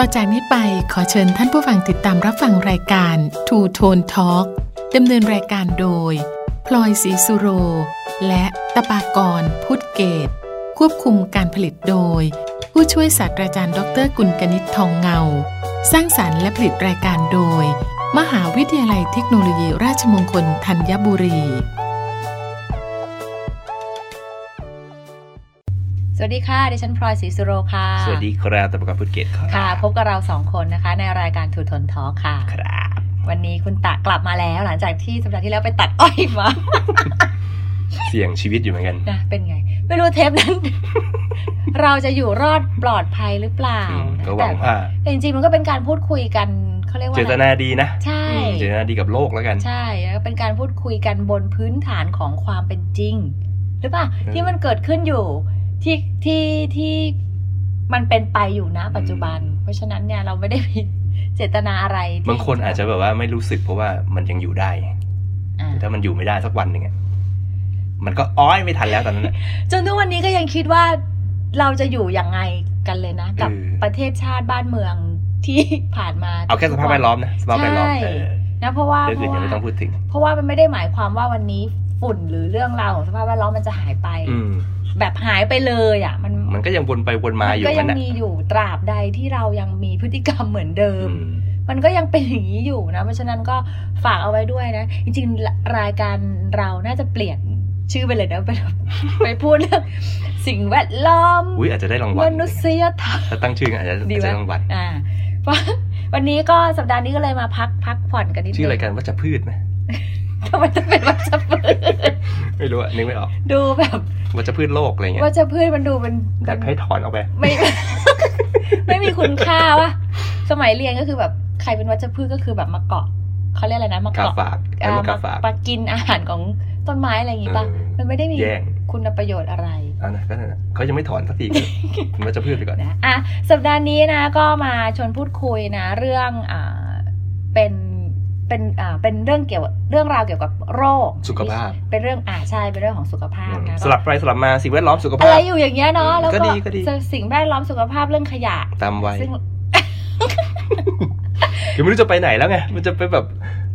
ต่อจากนี้ไปขอเชิญท่านผู้ฟังติดตามรับฟังรายการ Two Tone Talk ดำเนินรายการโดย พลอยศรีสุโร และตะปากรพุทธเกต ควบคุมการผลิตโดย ผู้ช่วยศาสตราจารย์ ดรกุลกนิษฐ์ทองเงา สร้างสารรค์และผลิตรายการโดย มหาวิทยาลัยเทคโนโลยีราชมงคลธัญบุรี วัสดีค่ะ ดิฉันพลอยศรีสุโรค่ะ สวัสดีครับตะปกรพุทธเกตครับค่ะ พบกับเราสองคนนะคะ ในรายการทูทนทอค่ะ ครับ วันนี้คุณตะกลับมาแล้ว หลังจากที่สัปดาห์ที่แล้วไปตัดอ้อยมา เสี่ยงชีวิตอยู่เหมือนกันนะเป็นไง ไม่รู้เทปนั้น เราจะอยู่รอดปลอดภัยหรือเปล่าอืมนะก็หวังว่าแต่จริงๆมันก็เป็นการพูดคุยกันเขาเรียกว่าเจอะไรตนาดีนะ ใช่อืมเจตนาดีกับโลกแล้วกัน ใช่แล้วเป็นการพูดคุยกันบนพื้นฐานของความเป็นจริง หรือเปล่าเออที่มันเกิดขึ้นอยู่ ที่ที่ที่มันเป็นไปอยู่นะ ปัจจุบัน เพราะฉะนั้นเนี่ยเราไม่ได้มีเจตนาอะไรที่บางคนอาจจะแบบว่าไม่รู้สึกเพราะว่ามันยังอยู่ได้อ่าแต่ถ้ามันอยู่ไม่ได้สักวันหนึ่งอะมันก็อ้อยไม่ทันแล้วตอนนั้นอะจนทุกวันนี้ก็ยังคิดว่าเราจะอยู่ยังไงกันเลยนะ กับเออประเทศชาติบ้านเมืองที่ผ่านมา เอาแค่สภาพแวดล้อมนะสภาพแวดล้อมใช่เออนะเพราะว่าเรื่องเพอื่นราะยังว่าไม่ต้องพูดถึงเพราะว่ามันไม่ได้หมายความว่าวันนี้ ฝุ่นหรือเรื่องราวของสภาพแวดล้อมมันจะหายไปอืมแบบหายไปเลยอะ มันมันก็ยังวนไปวนมาอยู่ก็ยันั่นแหละมีอยู่ตราบใดที่เรายังมีพฤติกรรมเหมือนเดิมอืมมันก็ยังเป็นอย่างนี้อยู่นะ เพราะฉะนั้นก็ฝากเอาไว้ด้วยนะ จริงๆรายการเราน่าจะเปลี่ยนชื่อไปเลยนะไปไปพูดเรื่องสิ่งแวดล้อมอุ้ยอาจจะได้รางวัมลนุษยธรรมถ้าตั้งชื่ออาจจะดีอาจไหมจะได้รางวัลอ่าเพราะวันนี้ก็สัปดาห์นี้ก็เลยมาพักพักผ่อนกันนิดนึงชื่อรายการว่าจะพืชไหม ทำไมต้องเป็นวัชพืชไม่รู้อะนึกไม่ออก ดูแบบว่าจะพืชโลกอะไรเงี้ยวัชพืชมันดูเป็นอยากให้ถอนออกไป ไม่ ไม่มีคุณค่าวะสมัยเรียนก็คือแบบใครเป็นวัชพืชก็คือแบบมาเกาะเขาเรียกอะไรนะมากาเกาะฝากแล้วมันกาฝากมากินอาหารของต้นไม้อะไรอย่างงี้ป่ะเออมันไม่ได้มีแย่งคุณประโยชน์อะไรเอานะก็นั่นนะเขายังไม่ถอนสักทีก็คุณว่าจะพืชไปก่อนนะอะสัปดาห์นี้นะก็มาชวนพูดคุยนะ เรื่องอ่าเป็น เป็นอ่าเป็นเรื่องเกี่ยวเรื่องราวเกี่ยวกับโรคสุขภาพ เป็นเรื่องอ่าใช่เป็นเรื่องของสุขภาพนะสลับไปสลับมาสิ่งแวดล้อมสุขอะภาไรพอยู่อย่างเงี้ยเนาะแล้วก็ก็ดีก็ดีสิ่งแวดล้อมสุขภาพเรื่องขยะตามวัยซึ่งเดี๋ยวไม่รู้จะไปไหนแล้วไง มันจะไปแบบ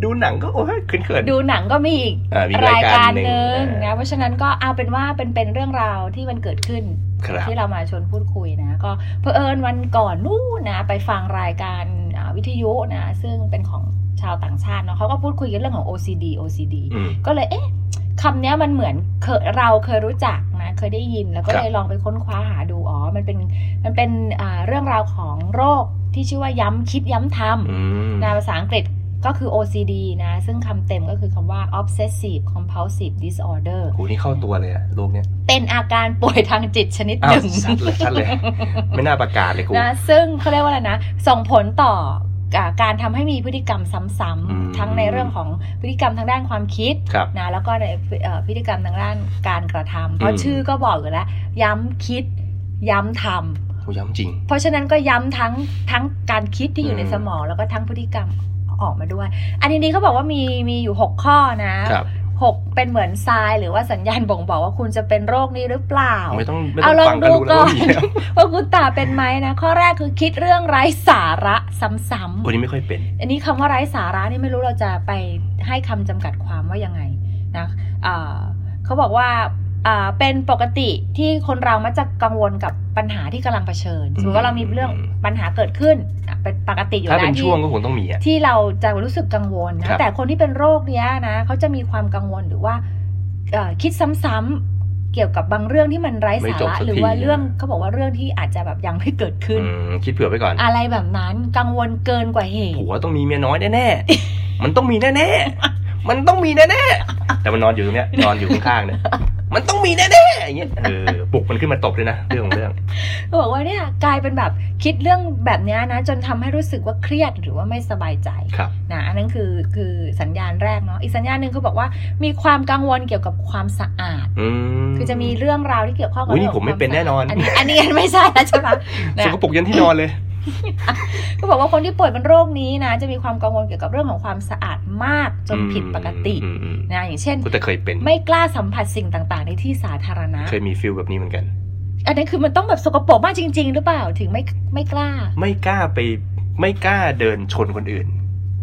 ดูหนังก็โอ้ยเขินๆดูหนังก็มีอีกอ่ามีรายการหนึ่งหนึ่งอ่านะ เพราะฉะนั้นก็เอาเป็นว่าเป็นเป็นเรื่องราวที่มันเกิดขึ้นครับที่เรามาชวนพูดคุยนะ ก็เพอเอิญวันก่อนนู่นนะ ไปฟังรายการอ่าวิทยุนะ ซึ่งเป็นของ ชาวต่างชาติเนาะเขาก็พูดคุยกันเรื่องของ OCD OCD อืมก็เลยเอ๊ะคำเนี้ยมันเหมือนเคยเราเคยรู้จักนะ เคยได้ยินแล้วก็ครับเลยลองไปค้นคว้าหาดูอ๋อมันเป็นมันเป็นอ่าเรื่องราวของโรคที่ชื่อว่าย้ำคิดย้ำทำอืมนะภาษาอังกฤษก็คือ OCD นะ ซึ่งคำเต็มก็คือคำว่า Obsessive Compulsive Disorder โหนี่เข้าตัวเลยอะโรคเนี้ย เป็นอาการป่วยทางจิตชนิดอ้าหวนึ่งชัดเลยชัดเลย ไม่น่าประกาศเลยกูนะซึ่งเขาเรียกว่าอะไรนะ ส่งผลต่ออ่า การทำให้มีพฤติกรรมซ้อืมำๆทั้งในเรื่องของพฤติกรรมทางด้านความคิดครับนะแล้วก็ในเอ่อพฤติกรรมทางด้านการกระทำเพราะอืมชื่อก็บอกอยู่แล้วย้ำคิดย้ำทำโหย้ำจริง เพราะฉะนั้นก็ย้ำทั้งทั้งการคิดที่อยู่ในอืมสมองแล้วก็ทั้งพฤติกรรมออกมาด้วย อันนี้เขาบอกว่ามีมีอยู่ 6 ข้อนะ ครับหกเป็นเหมือนทราย หรือว่าสัญญาณบ่งบอกว่าคุณจะเป็นโรคนี้หรือเปล่า ไม่ต้องไม่เอาต้องลองฟังก็ดูรู้แล้วก่อว่านมีแล้วว่าคุณตาเป็นไหมนะ ข้อแรกคือคิดเรื่องไร้สาระซ้ำโอ้นี่ไม่ค่อยเป็นๆอันนี้คำว่าไร้สาระนี่ไม่รู้เราจะไปให้คำจำกัดความว่ายังไงนะอ่าเขาบอกว่าอ่า เป็นปกติที่คนเรามักจะกังวลกับปัญหาที่กำลังเผชิญ สมมติว่าเรามีเรื่องปัญหาเกิดขึ้นอะเป็นปกติอยู่ถ้าแล้เป็นวที่ช่วงก็คงต้องมีอะที่เราจะรู้สึกกังวลครันะบแต่คนที่เป็นโรคเนี้ยนะเขาจะมีความกังวลหรือว่าเอ่อคิดซ้ำๆเกี่ยวกับบางเรื่องที่มันไร้ไม่สาจบระสักหรือทีว่าเรื่องเขาบอกว่าเรื่องที่อาจจะแบบยังไม่เกิดขึ้นอืมคิดเผื่อไว้ก่อน อะไรแบบนั้นกังวลเกินกว่าเหตุผัวต้องมีเมียน้อยแน่ๆมันต้องมีแน่ๆมันต้องมีแน่ๆแต่มันนอนอยู่ตรงเนี้ยนอนอยู่ข้างๆเนี่ย มันต้องมีแน่ๆอย่างเงี้ยเออปลุกมันขึ้นมาตบเลยนะเรื่องของเรื่องเขาบอกว่าเนี่ยกลายเป็นแบบคิดเรื่องแบบเนี้ยนะ จนทำให้รู้สึกว่าเครียดหรือว่าไม่สบายใจครับนะอันนั้นคือคือสัญญาณแรกเนาะอีกสัญญาณหนึ่งเขาบอกว่ามีความกังวลเกี่ยวกับความสะอาดอืมคือจะมีเรื่องราวที่เกี่ยวข้องกับอุ๊ยนี่เรื่งผมไม่เป็นแน่นอน อันนี้อันนี้ไม่ใช่แล้วใช่ไหมสกปรกยันที่นอนเลย ก็บอกว่าคนที่ป่วยเป็นโรคนี้นะ จะมีความกังวลเกี่ยวกับเรื่องของความสะอาดมากจนผิดปกติอืมอืมอืมนะอย่างเช่นก็แต่เคยเป็นไม่กล้าสัมผัสสิ่งต่างๆ ในที่สาธารณะ เคยมีฟิลแบบนี้เหมือนกัน อันนี้คือมันต้องแบบสกปรกมากจริง ๆ หรือเปล่าถึงไม่ไม่กล้า ไม่กล้าไปไม่กล้าเดินชนคนอื่น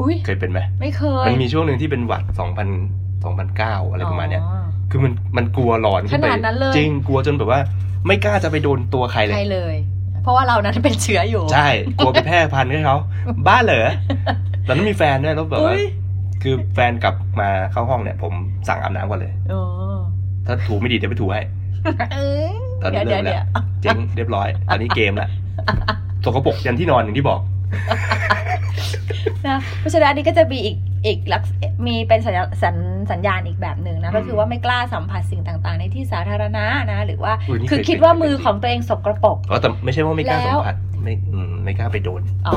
อุ้ยเคยเป็นไหมไม่เคย มันมีช่วงหนึ่งที่เป็นหวัดสองพันสองพันเก้าอะไรประมาณเนี้ยอ๋อคือมันมันกลัวหลอนขึ้นไปขนาดนั้นเลยจริงกลัวจนแบบว่า ไม่กล้าจะไปโดนตัวใครเลใครยเลยเพ ราะว่าเรานั้นเป็นเชื้ออยู่ ใช่ กลัวไปแพร่พันธุ์ให้เขา บ้าเหรอตอนนั้นมีแฟนด้วยแล้วแบบว่าอุ๊ยคือแฟนกลับมาเข้าห้องเนี่ย ผมสั่งอาบน้ำก่อนเลยโอ้ถ้าถูไม่ดีเดี๋ยวไปถูให้เออตอนนี้เดี๋ยวเลิเดี๋ยกวแล้เดี๋ยววเจ๊งเรียบร้อย ตอนนี้เกมละสกปรกยันที่นอนอย่างที่บอกนะเพราะฉะนั้นอันนี้ก็จะมีอีก อีกลักษมีเป็นสัญญาสัญสัญญาณอีกแบบหนึ่งนะอืมก็คือว่าไม่กล้าสัมผัสสิ่งต่างๆ ในที่สาธารณะนะ หรือว่าอุ๊ยนี่คือเคยคิดว่าเคยมือเป็นของตัวเองสกปรกอ๋อแต่ไม่ใช่ว่าไม่กล้าแล้สัวมผัส ไม่อืมไม่กล้าไปโดน อ๋อ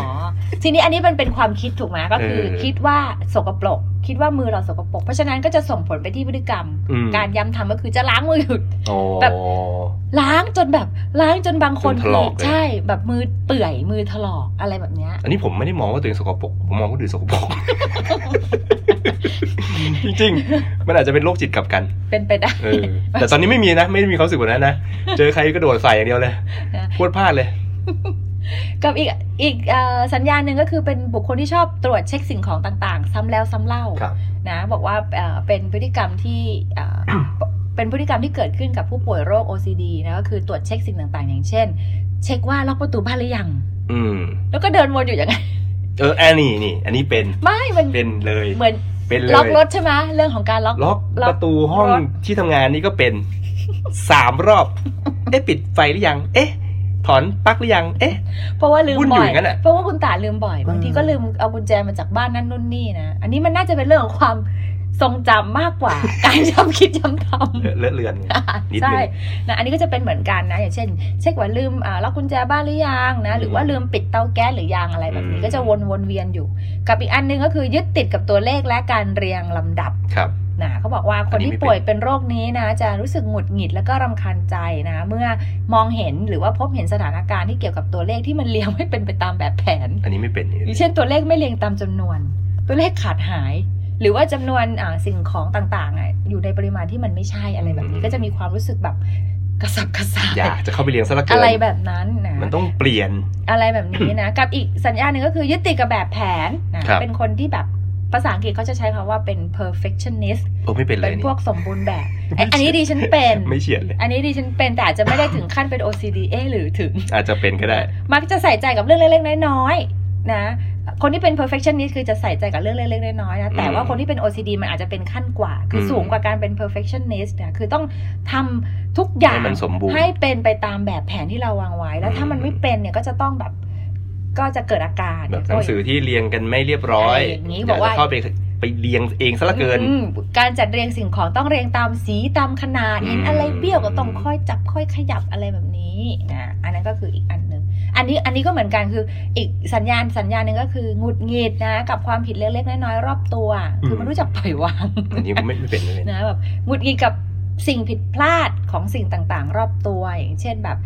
ทีนี้อันนี้มันเป็นความคิดถูกไหมก็คือเออคิดว่าสกปรก คิดว่ามือเราสกปรก เพราะฉะนั้นก็จะส่งผลไปที่พฤติกรรมอืมการย้ำทำก็คือจะล้างมือหยุดโอ้แบบล้างจนแบบล้างจนบางคนจนถลอกเลยใช่ แบบมือเปื่อยมือถลอกอะไรแบบเนี้ย อันนี้ผมไม่ได้มองว่าตัวเองสกปรก ผมมองว่าคนอื่นสกปรกจริงๆ มันอาจจะเป็นโรคจิตกลับกัน เป็นไปได้เออแต่ตอนนี้ไม่มีนะ ไม่ได้มีความรู้สึกแบบนั้นนะ เจอใครก็โดดใส่อย่างเดียวเลยนะพูดพลาดเลย กับอีกอีกเอ่อสัญญาณหนึ่งก็คือเป็นบุคคลที่ชอบตรวจเช็คสิ่งของต่างๆ ซ้ำแล้วซ้ำเล่าครับนะบอกว่าเอ่อเป็นพฤติกรรมที่เอ่อเป็นพฤติกรรมที่เกิดขึ้นกับผู้ป่วยโรค OCD นะก็คือตรวจเช็คสิ่งต่างๆ อย่างเช่น เช็คว่าล็อกประตูบ้านหรือยังอืมแล้วก็เดินวนอยู่อย่างนั้นเอออันนี้นี่ อันนี้เป็นไม่มันเป็นเลยเหมือนเป็นเลยล็อกรถใช่ไหมเรื่องของการล็อกล็อกล็อกประตูห้องรถที่ทำงานนี่ก็เป็นสามรอบเอ๊ะปิดไฟหรือยัง เอ๊ะ ถอนปลั๊กหรือยัง เอ๊ะ เพราะว่าลืมวุ่นอยู่บ่ออยย่างนั้นอะเพราะว่าคุณตาลืมบ่อย บางทีอืมก็ลืมเอากุญแจมาจากบ้านนั่นนู่นนี่นะ อันนี้มันน่าจะเป็นเรื่องของความทรงจำมากกว่า การย้ำคิดย้ำทำเลอะเลอะเลือนนิดนึงใช่นะอันนี้ก็จะเป็นเหมือนกันนะ อย่างเช่น เช็คว่าลืมอ่าล็อกกุญแจบ้านหรือยังนะ หรือว่าลืมปิดเตาแก๊สหรือยังอะไรแบบนี้อืมก็จะวนวนเวียนอยู่ กับอีกอันหนึงก็คือยึดติดกับตัวเลขและการเรียงลำดับครับ นะเขาบอกว่าคนอันนี้ที่ไม่เป็นป่วยเป็นโรคนี้นะ จะรู้สึกหงุดหงิดแล้วก็รำคาญใจนะ เมื่อมองเห็นหรือว่าพบเห็นสถานการณ์ที่เกี่ยวกับตัวเลขที่มันเรียงไม่เป็นไปตามแบบแผน อันนี้ไม่เป็นอย่างเช่นตัวเลขไม่เรียงตามจำนวน ตัวเลขขาดหาย หรือว่าจำนวนอ่าสิ่งของต่างๆอะอยู่ในปริมาณที่มันไม่ใช่อะไรแบบนี้ ก็จะมีความรู้สึกแบบกระสับกระส่ายอยากจะเข้าไปเรียงซะละเกินอะไรแบบนั้นนะมันต้องเปลี่ยนอะไรแบบนี้นะ กับอีกสัญญาณหนึ่งก็คือยึดติดกับแบบแผนนะครับเป็นคนที่แบบ ภาษาอังกฤษเขาจะใช้คำว่าเป็น perfectionist โอ้ไม่เป็นเลเป็ยนนี่พวกสมบูรณ์แบบไอ้อันนี้ดิฉันเป็น ไม่เฉียดเลย อันนี้ดิฉันเป็นแต่อาจจะไม่ได้ถึงขั้นเป็น OCD เอะหรือถึง อาจจะเป็นก็ได้ มักจะใส่ใจกับเรื่องเล็กๆน้อยๆนะ คนที่เป็น perfectionist คือจะใส่ใจกับเรื่องเล็กๆน้อยๆนะ แต่ว่าอืมคนที่เป็น OCD มันอาจจะเป็นขั้นกว่า คืออมสูงกว่าการเป็น perfectionist นะ คือต้องทำทุกอย่างให้มันสมบูรณ์ให้เป็นไปตามแบบแผนที่เราวางไว้ แล้วถ้ามันอืมไม่เป็นเนี่ยก็จะต้องแบบ ก็จะเกิดอาการแบบหนังสือที่เรียงกันไม่เรียบร้อยอะไรอย่างนี้บอกว่าจะเข้าไปไปเรียงเองซะละเกินอืมการจัดเรียงสิ่งของต้องเรียงตามสีตามขนาดอืมเห็นอะไรเบี้ยวก็ต้องค่อยจับค่อยขยับอะไรแบบนี้นะอันนั้นก็คืออีกอันหนึ่งอันนี้อันนี้ก็เหมือนกันคืออีกสัญญาณสัญญาณหนึ่งก็คือหงุดหงิดนะ กับความผิดเล็กๆน้อยๆรอบตัว คือมันรู้จักปล่อยวางอันนี้ผมไม่ไม่เป็นเลยนะแบบหงุดหงิดกับสิ่งผิดพลาดของสิ่งต่างๆ รอบตัว อย่างเช่นแบบ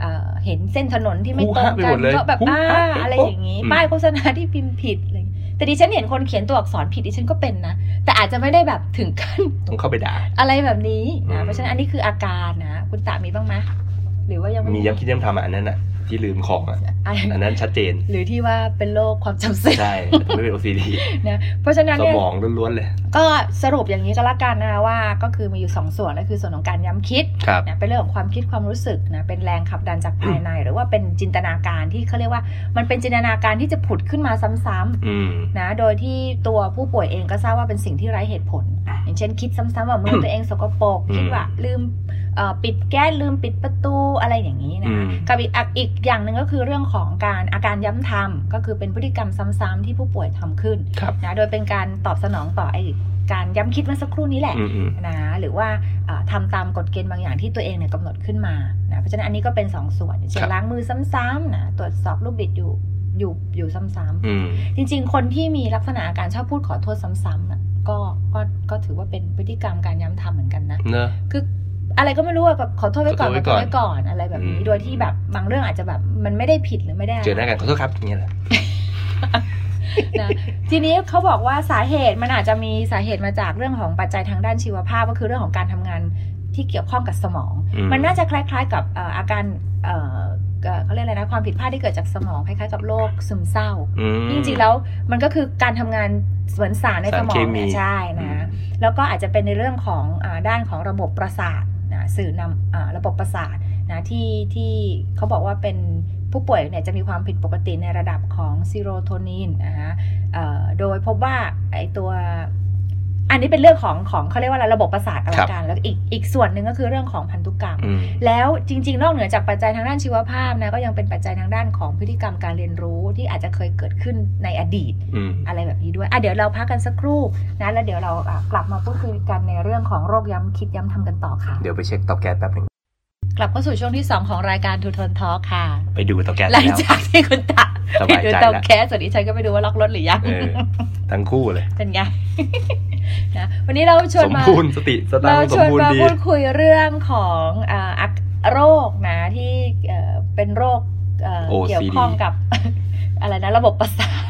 เอ่อเห็นเส้นถนนที่ไม่ตรงฮู้ฮะไปกัหมนดเลยก็แบบฮู้อ่าฮะอะไรอย่างนี้อืมป้ายโฆษณาที่พิมพ์ผิดอะไรอย่างงี้แต่ดิฉันเห็นคนเขียนตัวอักษรผิดดิฉันก็เป็นนะ แต่อาจจะไม่ได้แบบถึงขั้นต้องเข้าไปด่าอะไรแบบนี้อืนะมเพราะฉะนั้นอันนี้คืออาการนะ คุณตามีบ้างไหมหรือว่ายังไม่มีย้ำคิดย้ำทำอะอันนั้นอะ ที่ลืมของอะอันอันนั้นชัดเจน หรือที่ว่าเป็นโรคความจำเสื่อมใช่แต่ไม่เป็น OCD นะเพราะฉะนั้นสเนี่ยมองล้วนๆเลย ก็สรุปอย่างนี้ก็แล้วกันนะว่าก็คือมีอยู่สองส่วนก็คือส่วนของการย้ำคิดครับนะเป็นเรื่องของความคิดความรู้สึกนะเป็นแรงขับดันจากภายใน หรือว่าเป็นจินตนาการที่เขาเรียกว่า มันเป็นจินตนาการที่จะผุดขึ้นมาซ้ำๆอืมนะโดยที่ตัวผู้ป่วยเองก็ทราบว่าเป็นสิ่งที่ไร้เหตุผล อย่างเช่นคิดซ้ำๆว่ามือตัวเองสกปรกอืมคิดว่าลืมเอ่อปิดแก๊สลืมปิดประตูอะไรอย่างนี้อืนะมกับอีกอะอีกอย่างหนึ่งก็คือเรื่องของการอาการย้ำทำก็คือเป็นพฤติกรรมซ้ำๆที่ผู้ป่วยทำขึ้นครับนะโดยเป็นการตอบสนองต่อไอ้การย้ำคิดเมื่อสักครู่นี้แหละอืมอืมนะหรือว่าเอ่อทำตามกฎเกณฑ์บางอย่างที่ตัวเองเนี่ยกำหนดขึ้นมานะเพราะฉะนั้นอันนี้ก็เป็นสองส่วนอย่างเช่ครันบล้างมือซ้ำๆนะตรวจสอบลูกบิดอยู่อยู่อยู่ซ้ำๆอืมจริง ๆ คนที่มีลักษณะอาการชอบพูดขอโทษซ้ำๆน่ะก็ก็ก็ถือว่าเป็นพฤติกรรมการย้ำทำเหมือนกันนะเนอะคือ อะไรก็ไม่รู้อะแบบขอโทษไว้ก่อนขอขอโทโทษษไว้ไว้ก่ก่ออนนอะไรแบบนี้อืมโดยที่แบบบางเรื่องอาจจะแบบมันไม่ได้ผิดหรือไม่ได้อะไรเจอหน้ากันขอโทษครับอย่างเงี้ยแหละนะทีนี้เขาบอกว่าสาเหตุมันอาจจะมีสาเหตุมาจากเรื่องของปัจจัยทางด้านชีวภาพก็คือเรื่องของการทำงานที่เกี่ยวข้องกับสมองอืมมันน่าจะคล้าย ๆ กับเอ่ออาการเอ่อเอ่อเขาเรียกอะไรนะความผิดพลาดที่เกิดจากสมองคล้ายๆกับโรคซึมเศร้าอืมจริงๆแล้วมันก็คือการทำงานเหมือนสารในสมอสารงเคมีเนี่ยใช่อืมนะแล้วก็อาจจะเป็นในเรื่องของอาด้านของระบบประสาท นะสื่อนำอระบบประสาทนะที่ที่เขาบอกว่าเป็นผู้ป่วยเนี่ยจะมีความผิดปกติในระดับของซีโรโทนินนะฮะโดยพบว่าไอตัว อันนี้เป็นเรื่องของของเขาเรียกว่าอะไรระบบประสาทกันครัละบกันแล้วอีกอีกส่วนหนึ่งก็คือเรื่องของพันธุกรรมอืมแล้วจริง ๆ นอกเหนือจากปัจจัยทางด้านชีวภาพนะก็ยังเป็นปัจจัยทางด้านของพฤติกรรมการเรียนรู้ที่อาจจะเคยเกิดขึ้นในอดีตอืมอะไรแบบนี้ด้วยอะเดี๋ยวเราพักกันสักครู่นะแล้วเดี๋ยวเราอะกลับมาพูดคุยกันในเรื่องของโรคย้ำคิดย้ำทำกันต่อค่ะ เดี๋ยวไปเช็คเตาแก๊สแป๊บหนึง กลับเข้าสู่ช่วงที่ 2 ของรายการทูทนทอค่ะ ไปดูเตาแก๊สหลังแล้วจากที่คุณตาสบายใจดูแล้วเตาแก๊สส่วนนี้ฉันก็ไปดูว่าล็อกรถหรือยังเออทั้งคู่เลยเป็นไงนะวันนี้เราชวสนมมาบูรณ์สติสตังเราค์สชมวนบูรณ์มาดีพูดคุยเรื่องของอ่าอักโรคนะที่เอ่อเป็นโรค เอ่อ OCD เกี่ยวข้องกับอะไรนะระบบประสาท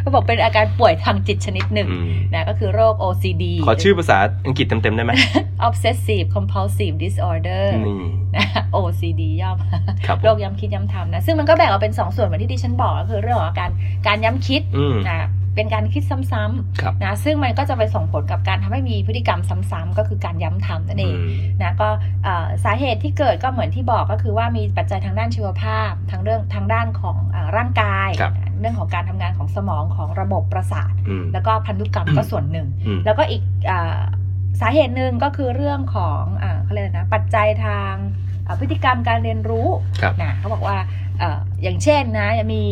เขาบอกเป็นอาการป่วยทางจิตชนิดหนึ่งอืมนะก็คือโรค OCD ขอชื่อภาษาอังกฤษเต็มๆได้ไหม Obsessive Compulsive Disorder นี่นะ OCD ย่อมาครับโรคย้ำคิดย้ำทำนะ ซึ่งมันก็แบ่งออกเป็น 2 ส่วนเหมือนที่ดิฉันบอกก็คือเรื่องของการการย้ำคิดอืมนะ เป็นการคิดซ้ำครับๆนะซึ่งมันก็จะไปส่งผลกับการทำให้มีพฤติกรรมซ้ำๆก็คือการย้ำทำนั่นเองอืมนะก็เอ่อสาเหตุที่เกิดก็เหมือนที่บอกก็คือว่ามีปัจจัยทางด้านชีวภาพทางเรื่องทางด้านของเออร่างกายครับเรื่องของการทำงานของสมองของระบบประสาทอืมแล้วก็พันธุกรรมก็ส่วนหนึ่งอืมแล้วก็อีกอาสาเหตุหนึ่งก็คือเรื่องของอาเขาเรียกอะไรนะปัจจัยทางอ่าพฤติกรรมการเรียนรู้ครับนะเขาบอกว่าเอ่ออย่างเช่นนะมี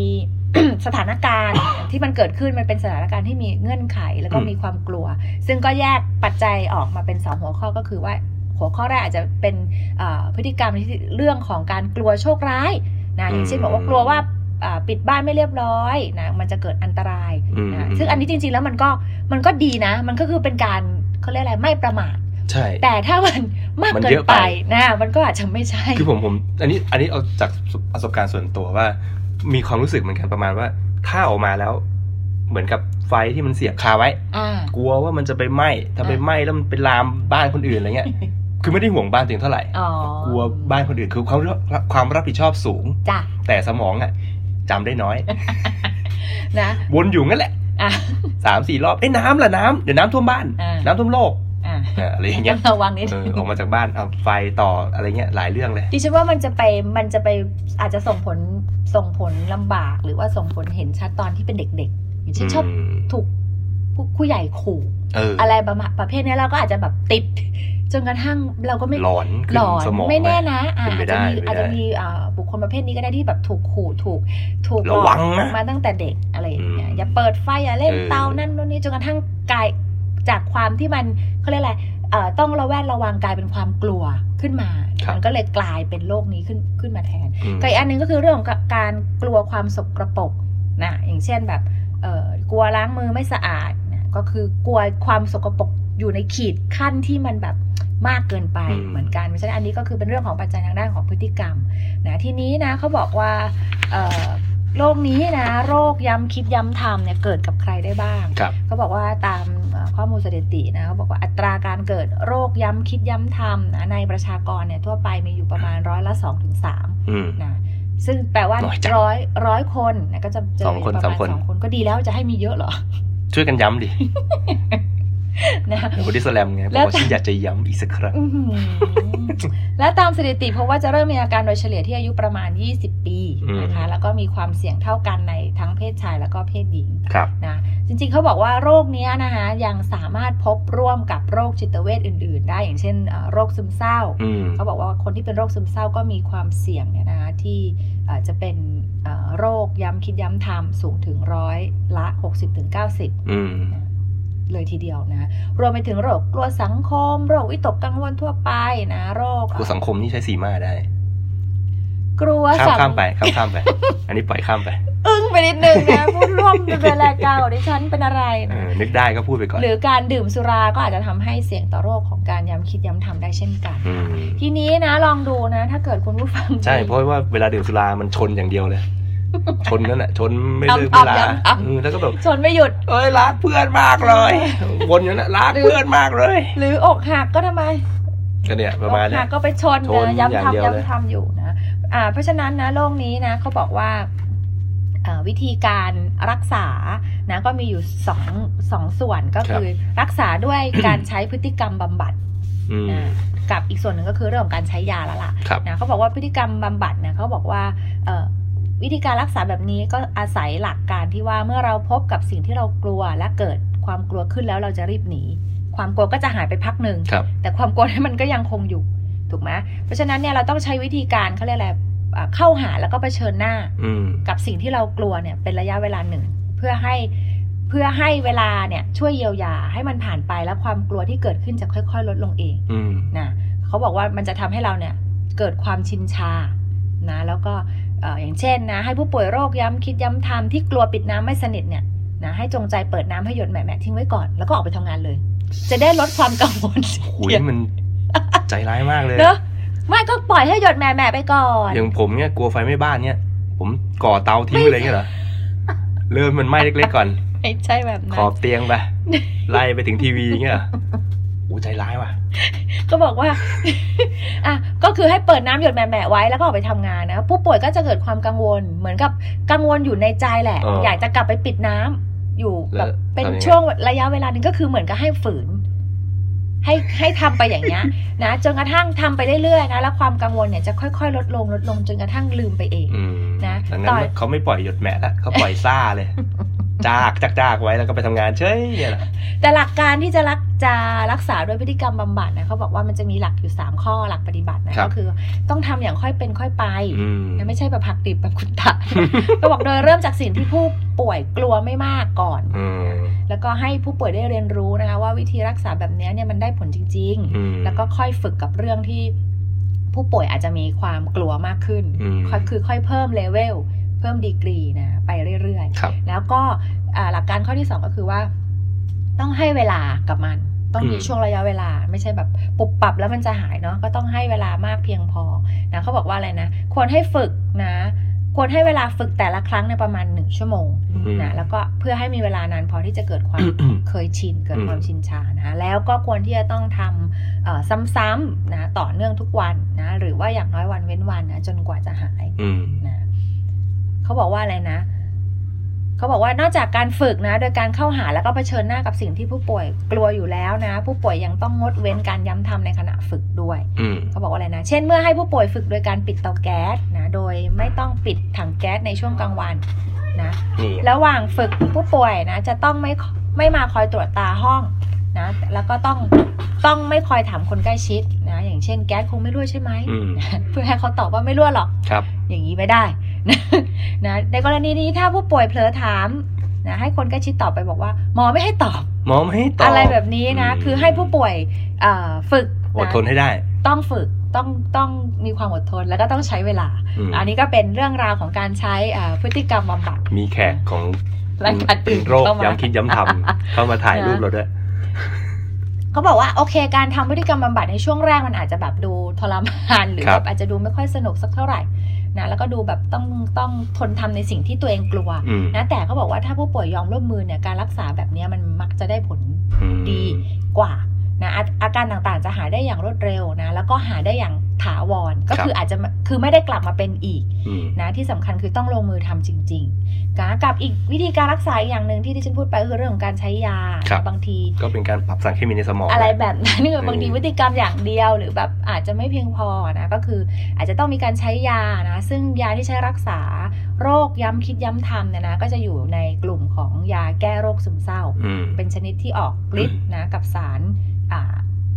สถานการณ์ที่มันเกิดขึ้นมันเป็นสถานการณ์ที่มีเงื่อนไขแล้วก็อืมมีความกลัว ซึ่งก็แยกปัจจัยออกมาเป็นสองหัวข้อก็คือว่าหัวข้อแรกอาจจะเป็นอ่าพฤติกรรมที่เรื่องของการกลัวโชคร้ายนะอย่างเช่นบอกว่ากลัวว่าอ่าปิดบ้านไม่เรียบร้อยนะมันจะเกิดอันตรายอืมนะซึ่งอันนี้จริง ๆ แล้วมันก็มันก็ดีนะ มันก็คือเป็นการเขาเรียกอะไรไม่ประมาทใช่ แต่ถ้ามันมากมันเกิเยนอะไปไปนะมันก็อาจจะไม่ใช่ คือผมผม อันนี้อันนี้เอาจากประสบการณ์ส่วนตัวว่า มีความรู้สึกเหมือนกันประมาณว่า ถ้าออกมาแล้ว เหมือนกับไฟที่มันเสียบคาไว้อ่ากลัวว่ามันจะไปไหม้ถ้าไปไหม้แล้วมันไปลามบ้านคนอื่นอะไรเงี้ยคือไม่ได้ห่วงบ้านตัวเองเท่าไหร่อ๋อกลัวบ้านคนอื่นคือความความรับผิดชอบสูงจ้ะแต่สมองอะจำได้น้อย นะวนอยู่งั้นแหละอะสามสี่รอบเอ้ยน้ำล่ะน้ำเดี๋ยวน้ำท่วมบ้านอ่าน้ำท่วมโลก อ่าเอออะไรอย่างเงี้ต้ยองระวังนิดเออออกมาจากบ้านเอาไฟต่ออะไรเงี้ยหลายเรื่องเลยดิฉันว่ามันจะไปมันจะไปอาจจะส่งผลส่งผลลำบากหรือว่าส่งผลเห็นชัดตอนที่เป็นเด็กๆอย่างเช่นชอบมถูกผู้ผู้ใหญ่ขู่เอออะไรประมาณประเภทเนี้ยเราก็อาจจะแบบติดจนกระทั่งเราก็ไม่หลอนขึ้หลนอนสมองไม่แน่หนะอ่าเป็นไปอาจจะมีได้เป็นไปได้อาจจะมีอ่าบุคคลประเภทนี้ก็ได้ที่แบบถูกขู่ถูกถูกหลระอวักงนะมาตั้งแต่เด็กอะไรอย่างเงี้ยอืมอย่าเปิดไฟอย่าเล่นเออเตานั่นนู่นนี่จนกระทั่งกลาย จากความที่มันเขาเรียกอะไรเอ่อต้องระแวดระวังกลายเป็นความกลัวขึ้นมาครับมันก็เลยกลายเป็นโรคนี้ขึ้นขึ้นมาแทนอืมก็อีกอันหนึงก็คือเรื่องของการกลัวความสกรปรกนะอย่างเช่นแบบเอ่อกลัวล้างมือไม่สะอาดนะก็คือกลัวความสกรปรกอยู่ในขีดขั้นที่มันแบบมากเกินไปอืมเหมือนกันเพราะฉะนั้นอันนี้ก็คือเป็นเรื่องของปัจจัยทางด้านของพฤติกรรมนะทีนี้นะเขาบอกว่าเอ่อโรคนี้นะโรคย้ำคิดย้ำทำเนี่ยเกิดกับใครได้บ้างครับเขาบอกว่าตามเอ่อ ข้อมูลสถิตินะเขาบอกว่าอัตราการเกิดโรคย้ำคิดย้ำทำนะในประชากรเนี่ยทั่วไปมีอยู่ประมาณร้อยละสองถึงสามอืมนะซึ่งแปลว่าน้อยจังร้อยร้อยคนนะก็จะเจอสองคนประสามมาณคนสองคนก็ดีแล้วจะให้มีเยอะเหรอ ช่วยกันย้ำดิ นะบอดี้สแลมไงบแล้อกวว่าฉันอยากจะย้ำอีกสักครั้งอื้อหือและตามสถิติเพราะว่าจะเริ่มมีอาการโดยเฉลี่ยที่อายุประมาณ 20 ปีอืมนะคะ แล้วก็มีความเสี่ยงเท่ากันในทั้งเพศชายแล้วก็เพศหญิงครับนะจริงๆเขาบอกว่าโรคเนี้ยนะคะยังสามารถพบร่วมกับโรคจิตเวชอื่น ๆ ได้อย่างเช่นเอ่อโรคซึมเศร้าอืมเขาบอกว่าคนที่เป็นโรคซึมเศร้าก็มีความเสี่ยงเนี่ยนะคะที่เอ่อจะเป็นเอ่อโรคย้ำคิดย้ำทำสูงถึงร้อยละ 60-90อืมเลยทีเดียวนะ รวมไปถึงโรคกลัวสังคม โรควิตกกังวลทั่วไปนะโรคกูสังคมนี่ใช้สีมาได้ กลัวข้ามสังข้ามไปข้ามข้ามไป อันนี้ปล่อยข้ามไป อึ้งไปนิดนึงนะผู้ร่วมดำเนินรายการของดิฉันเป็นอะไรเอนะอนึกได้ก็พูดไปก่อน หรือการดื่มสุราก็อาจจะทำให้เสี่ยงต่อโรคของการย้ำคิดย้ำทำได้เช่นกันอืมทีนี้นะลองดูนะ ถ้าเกิดคุณผู้ฟังใช่เพราะว่าเวลาดื่มสุรามันชนอย่างเดียวเลย ชนนั่นแหละชนไม่เลิกทำเวลาทำทำเออแล้วก็แบบชนไม่หยุด เอ้ยรักเพื่อนมากเลยวนอยู่นั่นนะรักเพื่อนมากเลย หรืออกหักก็ทำไมก็เนี่ยประมาณอกเนี้หัยกก็ไปชนชนนะอย่างย้ำเดียวทำเลยย้ำทำอยู่นะอ่าเพราะฉะนั้นนะโรคนี้นะเขาบอกว่าเอ่อวิธีการรักษานะก็มีอยู่สองสองส่วนก็คือรักษาด้วยการใช้พฤติกรรมบำบัดอืมนะกับอีกส่วนหนึ่งก็คือเรื่องของการใช้ยาแล้วล่ะครับนะเขาบอกว่าพฤติกรรมบำบัดเนี่ยเขาบอกว่าเอ่อ วิธีการรักษาแบบนี้ก็อาศัยหลักการที่ว่าเมื่อเราพบกับสิ่งที่เรากลัวและเกิดความกลัวขึ้นแล้วเราจะรีบหนี ความกลัวก็จะหายไปพักหนึ่งครับแต่ความกลัวนั้นมันก็ยังคงอยู่ถูกไหมเพราะฉะนั้นเนี่ยเราต้องใช้วิธีการเขาเรียกอะไรอ่าเข้าหาแล้วก็เผชิญหน้าอืมกับสิ่งที่เรากลัวเนี่ยเป็นระยะเวลาหนึ่ง เพื่อให้เพื่อให้เวลาเนี่ยช่วยเยียวยาให้มันผ่านไปแล้วความกลัวที่เกิดขึ้นจะค่อย ๆ ลดลงเองอืมนะเขาบอกว่ามันจะทำให้เราเนี่ยเกิดความชินชานะแล้วก็เอ่ออย่างเช่นนะให้ผู้ป่วยโรคย้ำคิดย้ำทำที่กลัวปิดน้ำไม่สนิทเนี่ยนะให้จงใจเปิดน้ำให้หยดแหม่ๆทิ้งไว้ก่อนแล้วก็ออกไปทำงานเลย จะได้ลดความกังวลหุยมันใจร้ายมากเลยเนอะไม่ก็ปล่อยให้หยดแหม่ๆไปก่อน อย่างผมเนี่ยกลัวไฟไหม้บ้านเนี่ย ผมก่อเตาทิ้งไปเลยเงี้ยเหรอเริ่มมันไหม้เล็กๆก่อนไม่ใช่แบบขนั้อนบเตียงไปไล่ไปถึงทีวีเงี้ยเหรอโอ้ ใจร้ายว่ะ ก็บอกว่า อะก็คือให้เปิดน้ำหยดแหม่ๆไว้แล้วก็ออกไปทำงานนะผู้ป่วยก็จะเกิดความกังวล เหมือนกับกังวลอยู่ในใจแหละเอออยากจะกลับไปปิดน้ำอยู่แล้แบวบเป็นทำยังไงช่วงระยะเวลาหนึ่งก็คือเหมือนกับให้ฝืน ให้ให้ทำไปอย่างเงี้ยนะจนกระทั่งทำไปเรื่อยๆนะแล้วความกังวลเนี่ยจะค่อยๆ ลดลงลดลงจนกระทั่งลืมไปเองอืมนะดังต่นั้อนเขาไม่ปล่อยหยดแมะละเขาปล่อยซ่าเลย จากจากจากไว้แล้วก็ไปทำงานเฉยเนี่ยแหละแต่หลักการที่จะรักจะรักษาด้วยพฤติกรรมบำบัดนะเขาบอกว่ามันจะมีหลักอยู่ 3 ข้อหลักปฏิบัตินะก็คือ ต้องทำอย่างค่อยเป็นค่อยไปอืมนะไม่ใช่แบบผักดิบแบบคุณตาก็บอกโดยเริ่มจากสิ่งที่ผู้ป่วยกลัวไม่มากก่อนอืมแล้วก็ให้ผู้ป่วยได้เรียนรู้นะคะว่าวิธีรักษาแบบนี้เนี่ยมันได้ผลจริงอืมๆแล้วก็ค่อยฝึกกับเรื่องที่ผู้ป่วยอาจจะมีความกลัวมากขึ้นอืมค่อยคือค่อยเพิ่มเลเวล เพิ่มดีกรีนะไปเรื่อยๆครับแล้วก็อ่าหลักการข้อที่สองก็คือว่าต้องให้เวลากับมัน ต้องมีอืมช่วงระยะเวลาไม่ใช่แบบปุบปรับแล้วมันจะหายเนาะก็ต้องให้เวลามากเพียงพอนะเขาบอกว่าอะไรนะ ควรให้ฝึกนะควรให้เวลาฝึกแต่ละครั้งในยประมาณหนึ่งชั่วโมงอืมนะแล้วก็เพื่อให้มีเวลานานพอที่จะเกิดความอืมเคยชินเกิดอืมความชินชานะคะแล้วก็ควรที่จะต้องทำเอ่อซ้ำๆนะต่อเนื่องทุกวันนะหรือว่าอย่างน้อยวันเว้นวันนะจนกว่าจะหายอืมนะ เขาบอกว่าอะไรนะเขาบอกว่านอกจากการฝึกนะ โดยการเข้าหาแล้วก็เผชิญหน้ากับสิ่งที่ผู้ป่วยกลัวอยู่แล้วนะ ผู้ป่วยยังต้องงดเว้นการย้ำทำในขณะฝึกด้วยอืมเขาบอกว่าอะไรนะ เช่นเมื่อให้ผู้ป่วยฝึกโดยการปิดเตาแก๊สนะโดยไม่ต้องปิดถังแก๊สในช่วงกลางวันนะนี่ระหว่างฝึกผู้ป่วยนะ จะต้องไม่ไม่มาคอยตรวจตาห้อง นะแล้วก็ต้องต้องไม่คอยถามคนใกล้ชิดนะอย่างเช่นแก๊สคงไม่รั่วใช่ไหมอืมเพื่อให้เขาตอบว่าไม่รั่วหรอกครับ อย่างนี้ไม่ได้นะนะในกรณีนี้ถ้าผู้ป่วยเผลอถามนะให้คนใกล้ชิดตอบไปบอกว่า หมอไม่ให้ตอบ หมอไม่ให้ตอบอะไรแบบนี้นะอืมคือให้ผู้ป่วยเอ่อฝึกอดทนให้ได้ ต้องฝึกต้องต้องมีความอดทนแล้วก็ต้องใช้เวลาอืมอันนี้ก็เป็นเรื่องราวของการใช้อ่าพฤติกรรมบำบัดมีแขกของรายการอื่นเป็นโรคเข้ามาย้ำคิดย้ำทำเข้ามาถ่ายรูปเราด้วย เขาบอกว่าโอเค การทำพฤติกรรมบำบัดในช่วงแรกมันอาจจะแบบดูทรมานหรือครับแบบอาจจะดูไม่ค่อยสนุกสักเท่าไหร่นะแล้วก็ดูแบบต้องต้องทนทำในสิ่งที่ตัวเองกลัวอืมนะแต่เขาบอกว่าถ้าผู้ป่วยยอมร่วมมือเนี่ยการรักษาแบบเนี้ยมันมักจะได้ผลอืมดีกว่า นะอาอาการต่างๆจะหายได้อย่างรวดเร็วนะแล้วก็หายได้อย่างถาวรก็คืออาจจะคือไม่ได้กลับมาเป็นอีกอืมนะที่สำคัญคือต้องลงมือทำจริงๆนะกับอีกวิธีการรักษาอีกอย่างหนึ่งที่ที่ฉันพูดไปก็คือเรื่องของการใช้ยาครับบางที ก็เป็นการปรับสารเคมีในสมองอะไรแบบนั้นคือบางทีอืมพฤติกรรมอย่างเดียวหรือแบบอาจจะไม่เพียงพอนะก็คืออาจจะต้องมีการใช้ยานะซึ่งยาที่ใช้รักษาโรคย้ำคิดย้ำทำเนี่ยนะก็จะอยู่ในกลุ่มของยาแก้โรคซึมเศร้าอืมเป็นชนิดที่ออกฤทธิ์นะกับสารอ่า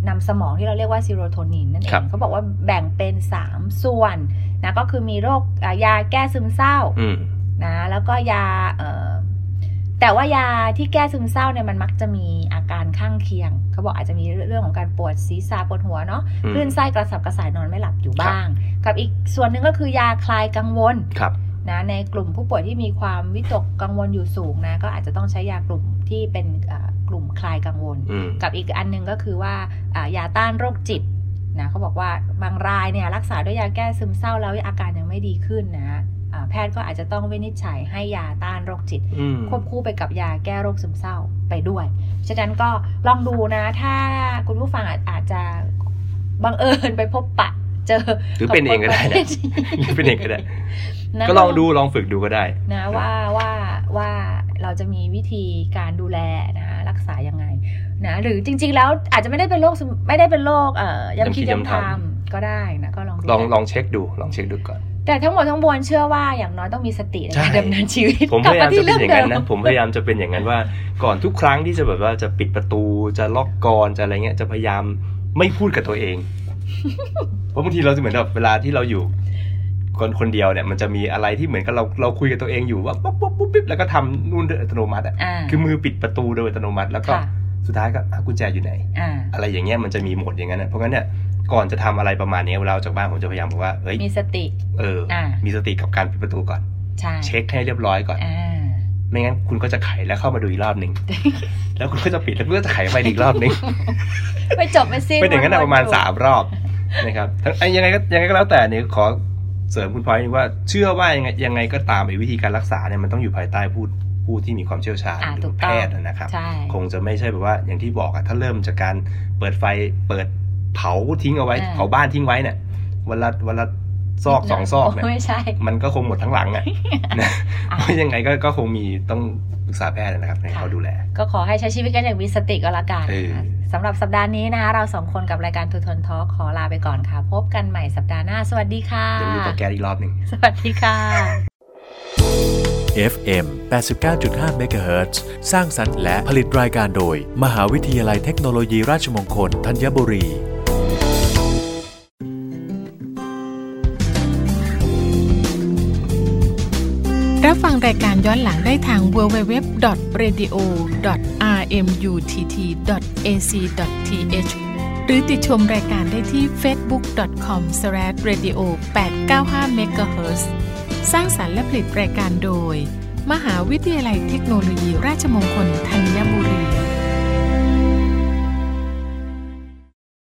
นำสมองที่เราเรียกว่าซีโรโทนินนั่นเอครับงเขาบอกว่าแบ่งเป็น 3 ส่วนนะก็คือมีโรคอ่ายาแก้ซึมเศร้าอืมนะแล้วก็ยาเอ่อแต่ว่ายาที่แก้ซึมเศร้าเนี่ยมันมักจะมีอาการข้างเคียง เขาบอกอาจจะมีเรื่องของการปวดศีรษะปวดหัวเนาะอืมคลื่นไส้กระสับกระส่ายนอนไม่หลับอยู่บ้าง กับอีกส่วนหนึ่งก็คือยาคลายกังวลครับนะในกลุ่มผู้ป่วยที่มีความวิตกกังวลอยู่สูงนะก็อาจจะต้องใช้ยากลุ่มที่เป็นอ่า กลุ่มคลายกังวลอืมกับอีกอันหนึงก็คือว่าอ่ายาต้านโรคจิตนะเขาบอกว่าบางรายเนี่ยรักษาด้วยยาแก้ซึมเศร้าแล้วอาการยังไม่ดีขึ้นนะอ่าแพทย์ก็อาจจะต้องวินิจฉัยให้ยาต้านโรคจิตอืมควบคู่ไปกับยาแก้โรคซึมเศร้าไปด้วย ฉะนั้นก็ลองดูนะ ถ้าคุณผู้ฟังอาจอาจจะบังเอิญไปพบปะเจอหรือเป็นเองก็ได้นะบคปรภทหรือเป็นเองก็ได้นะก็ลองดูลองฝึกดูก็ได้ นะว่าว่าว่าเราจะมีวิธีการดูแลนะรัก ษายังไงนะหรือจริง ๆ แล้วอาจจะไม่ได้เป็นโรคซึมไม่ได้เป็นโรคเอ่อยำคิดยำคิดยำยำททำก็ได้นะก็ลองดูลองลองเช็คดูลองเช็คดูก่อน แต่ทั้งหมดทั้งมวลเชื่อว่าอย่างน้อยต้องมีสติในใช่การดำเนินชีวิตผมกลัพบยายามจะเป็นอย่างนั้นดินะมผมพยายามจะเป็นอย่างนั้นว่าก่อนทุกครั้งที่จะแบบว่าจะปิดประตูจะล็อกกรอนจะอะไรเงี้ยจะพยายามไม่พูดกับตัวเองเพราะบางทีเราจะเหมือนแบบเวลาที่เราอยู่ คนคนเดียวเนี่ยมันจะมีอะไรที่เหมือนกับเราเราคุยกับตัวเองอยู่ว่าปุ๊บปุ๊บปุ๊บปุ๊บแล้วก็ทำนู่นโดยอัตโนมัติอะอ่าคือมือปิดประตูโดยอัตโนมัติ แล้วก็ค่ะสุดท้ายก็อะกุญแจอยู่ไหนอ่าอะไรอย่างเงี้ยมันจะมีโหมดอย่างนั้นนะเพราะงั้นเนี่ยก่อนจะทำอะไรประมาณนี้เวลาออกจากบ้านผมจะพยายามบอกว่าเฮ้ยมีสติเอออ่ามีสติกับการปิดประตูก่อนใช่เช็คให้เรียบร้อยก่อนอ่าไม่งั้นคุณก็จะไขแล้วเข้ามาดูอีกรอบหนึ่งแล้วคุณก็จะปิดแล้วคุณก็จะไขไปอีกรอบหนึ่งไม่จบไม่สิ้นเป็นอย่างนั้นนะวๆประมาณอยู่สามรอบนะครับทั้งไอ้ยังไงก็ยังไงก็แล้วแต่เนี่ยขอ เสริมคุณพลอยนิดนึงว่าเชื่อว่ายังไงยังไงก็ตามไอ้วิธีการรักษาเนี่ยมันต้องอยู่ภายใต้ผู้ผู้ที่มีความเชี่ยวชาญอ่าหรืถูอกแพต้องทย์นะครับใช่คงจะไม่ใช่แบบว่าอย่างที่บอกอะถ้าเริ่มจากการเปิดไฟเปิดเผาทิ้งเอาไว้อ่าเผาบ้านทิ้งไว้เนี่ยวันละวันละ ซอกสองซอกเนี่ยไม่ใช่ มันก็คงหมดทั้งหลังอะนะอะเพราะยังไงก็ก็คงมีต้องปรึกษาแพทย์นะครับให้เขาดูแล ก็ขอให้ใช้ชีวิตกันอย่างมีสติก็แล้วกันเออนะคะสำหรับสัปดาห์นี้นะคะเราสองคนกับรายการทูทนทอขอลาไปก่อนค่ะ พบกันใหม่สัปดาห์หน้า สวัสดีค่ะเดี๋ยวมีโปรแกรมอีกรอบหนึ่งสวัสดีค่ะ FM 89.5 MHz สร้างสรรค์และผลิตรายการโดย มหาวิทยาลัยเทคโนโลยีราชมงคลธัญบุรี รับฟังรายการย้อนหลังได้ทาง www.radio.rmutt.ac.th หรือติดชมรายการได้ที่ facebook.com/radio895 MHz สร้างสรรค์และผลิตรายการโดย มหาวิทยาลัยเทคโนโลยีราชมงคลธัญบุรี